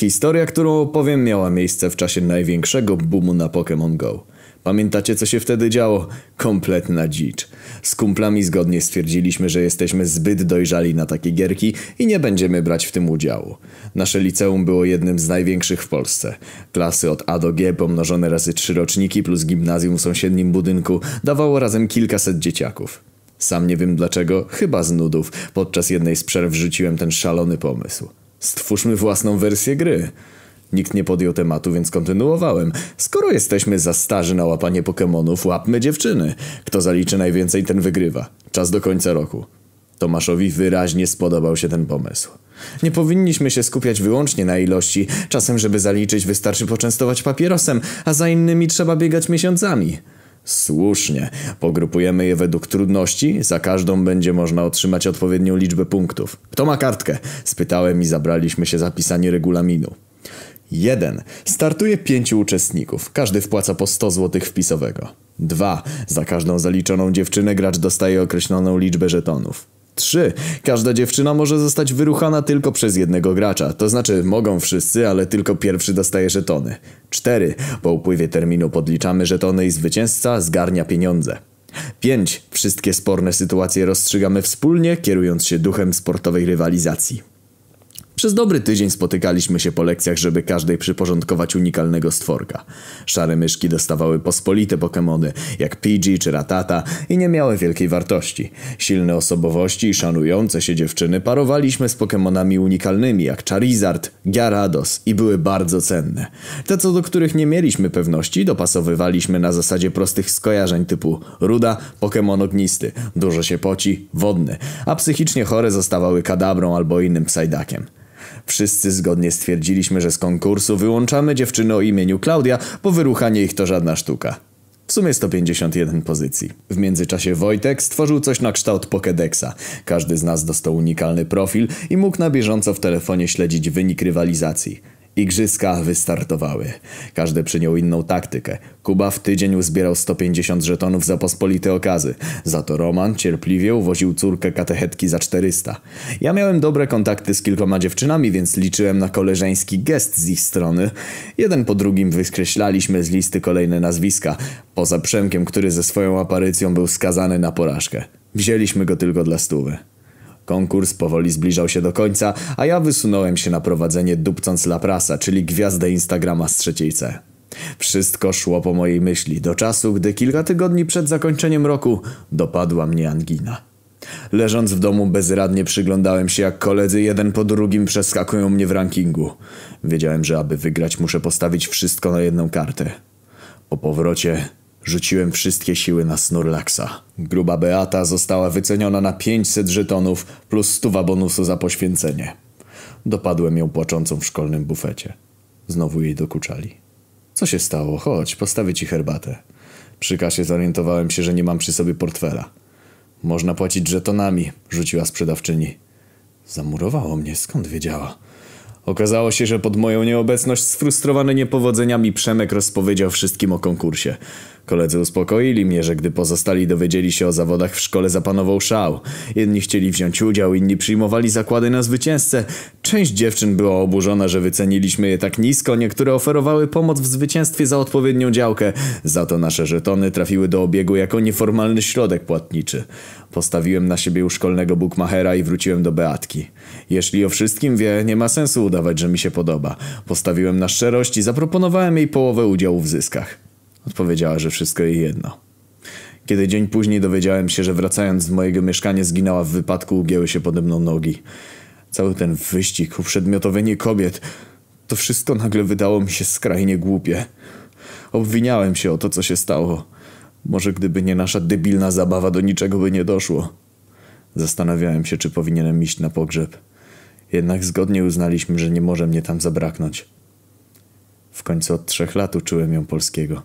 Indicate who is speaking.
Speaker 1: Historia, którą opowiem, miała miejsce w czasie największego boomu na Pokémon Go. Pamiętacie, co się wtedy działo? Kompletna dzicz. Z kumplami zgodnie stwierdziliśmy, że jesteśmy zbyt dojrzali na takie gierki i nie będziemy brać w tym udziału. Nasze liceum było jednym z największych w Polsce. Klasy od A do G pomnożone razy trzy roczniki plus gimnazjum w sąsiednim budynku dawało razem kilkaset dzieciaków. Sam nie wiem dlaczego, chyba z nudów, podczas jednej z przerw rzuciłem ten szalony pomysł. Stwórzmy własną wersję gry. Nikt nie podjął tematu, więc kontynuowałem. Skoro jesteśmy za starzy na łapanie Pokemonów, łapmy dziewczyny. Kto zaliczy najwięcej, ten wygrywa. Czas do końca roku. Tomaszowi wyraźnie spodobał się ten pomysł. Nie powinniśmy się skupiać wyłącznie na ilości. Czasem, żeby zaliczyć, wystarczy poczęstować papierosem, a za innymi trzeba biegać miesiącami. Słusznie. Pogrupujemy je według trudności. Za każdą będzie można otrzymać odpowiednią liczbę punktów. Kto ma kartkę? Spytałem i zabraliśmy się za pisanie regulaminu. 1. Startuje pięciu uczestników. Każdy wpłaca po 100 zł wpisowego. 2. Za każdą zaliczoną dziewczynę gracz dostaje określoną liczbę żetonów. 3. Każda dziewczyna może zostać wyruchana tylko przez jednego gracza. To znaczy mogą wszyscy, ale tylko pierwszy dostaje żetony. 4. Po upływie terminu podliczamy żetony i zwycięzca zgarnia pieniądze. 5. Wszystkie sporne sytuacje rozstrzygamy wspólnie, kierując się duchem sportowej rywalizacji. Przez dobry tydzień spotykaliśmy się po lekcjach, żeby każdej przyporządkować unikalnego stworka. Szare myszki dostawały pospolite Pokémony, jak PG czy Ratata i nie miały wielkiej wartości. Silne osobowości i szanujące się dziewczyny parowaliśmy z Pokémonami unikalnymi, jak Charizard, Gyarados i były bardzo cenne. Te, co do których nie mieliśmy pewności, dopasowywaliśmy na zasadzie prostych skojarzeń typu ruda, Pokémon ognisty, dużo się poci, wodny, a psychicznie chore zostawały kadabrą albo innym psajdakiem. Wszyscy zgodnie stwierdziliśmy, że z konkursu wyłączamy dziewczyny o imieniu Klaudia, bo wyruchanie ich to żadna sztuka. W sumie 151 pozycji. W międzyczasie Wojtek stworzył coś na kształt Pokédexa. Każdy z nas dostał unikalny profil i mógł na bieżąco w telefonie śledzić wynik rywalizacji. Igrzyska wystartowały. Każdy przyjął inną taktykę. Kuba w tydzień uzbierał 150 żetonów za pospolite okazy. Za to Roman cierpliwie uwoził córkę katechetki za 400. Ja miałem dobre kontakty z kilkoma dziewczynami, więc liczyłem na koleżeński gest z ich strony. Jeden po drugim wyskreślaliśmy z listy kolejne nazwiska. Poza Przemkiem, który ze swoją aparycją był skazany na porażkę. Wzięliśmy go tylko dla stówy. Konkurs powoli zbliżał się do końca, a ja wysunąłem się na prowadzenie dupcąc Laprasa, czyli gwiazdę Instagrama z trzeciej C. Wszystko szło po mojej myśli do czasu, gdy kilka tygodni przed zakończeniem roku dopadła mnie angina. Leżąc w domu bezradnie przyglądałem się jak koledzy jeden po drugim przeskakują mnie w rankingu. Wiedziałem, że aby wygrać muszę postawić wszystko na jedną kartę. Po powrocie Rzuciłem wszystkie siły na Snorlaxa. Gruba Beata została wyceniona na 500 żetonów plus stuwa bonusu za poświęcenie. Dopadłem ją płaczącą w szkolnym bufecie. Znowu jej dokuczali. Co się stało? Chodź, postawię ci herbatę. Przy kasie zorientowałem się, że nie mam przy sobie portfela. Można płacić żetonami, rzuciła sprzedawczyni. Zamurowało mnie, skąd wiedziała? Okazało się, że pod moją nieobecność sfrustrowany niepowodzeniami Przemek rozpowiedział wszystkim o konkursie. Koledzy uspokoili mnie, że gdy pozostali dowiedzieli się o zawodach w szkole zapanował szał. Jedni chcieli wziąć udział, inni przyjmowali zakłady na zwycięzcę. Część dziewczyn była oburzona, że wyceniliśmy je tak nisko, niektóre oferowały pomoc w zwycięstwie za odpowiednią działkę. Za to nasze żetony trafiły do obiegu jako nieformalny środek płatniczy. Postawiłem na siebie u szkolnego bukmachera i wróciłem do Beatki. Jeśli o wszystkim wie, nie ma sensu udawać, że mi się podoba. Postawiłem na szczerość i zaproponowałem jej połowę udziału w zyskach. Odpowiedziała, że wszystko jej jedno. Kiedy dzień później dowiedziałem się, że wracając z mojego mieszkania zginęła w wypadku, ugięły się pode mną nogi. Cały ten wyścig, uprzedmiotowienie kobiet, to wszystko nagle wydało mi się skrajnie głupie. Obwiniałem się o to, co się stało. Może gdyby nie nasza debilna zabawa, do niczego by nie doszło. Zastanawiałem się, czy powinienem iść na pogrzeb. Jednak zgodnie uznaliśmy, że nie może mnie tam zabraknąć. W końcu od trzech lat uczyłem ją polskiego.